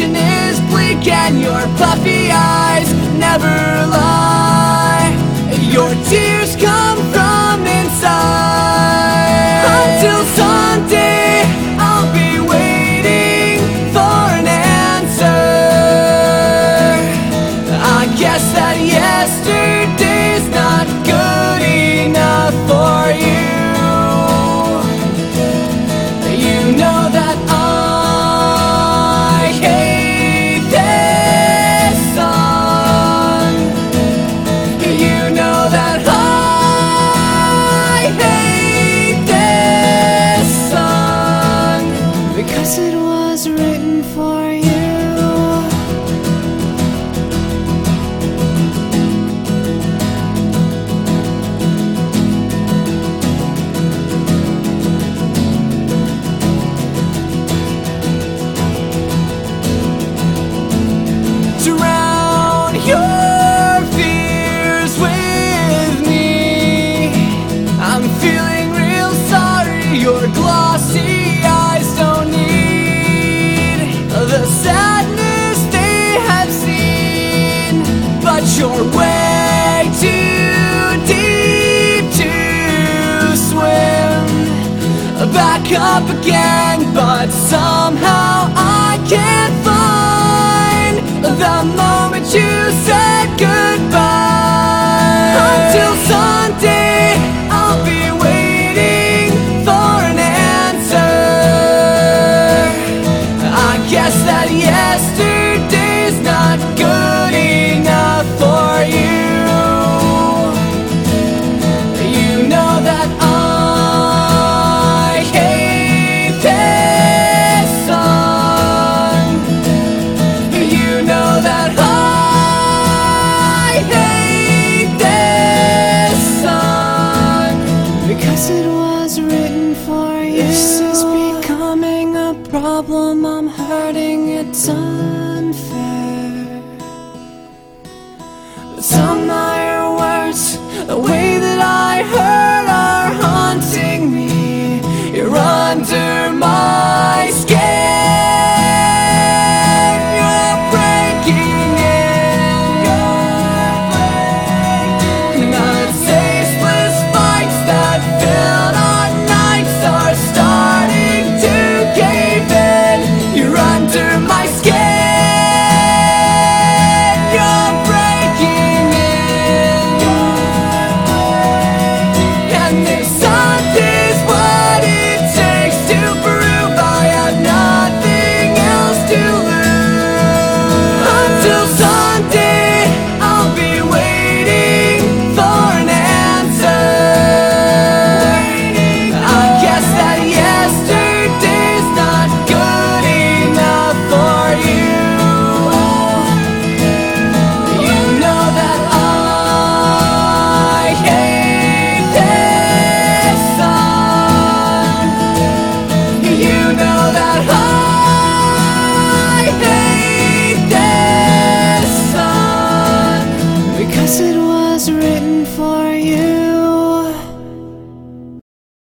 is bleak and your puffy eyes never lie. Your tears come. Is it You're way too deep to swim. Back up again But somehow I can't find The moment you sun.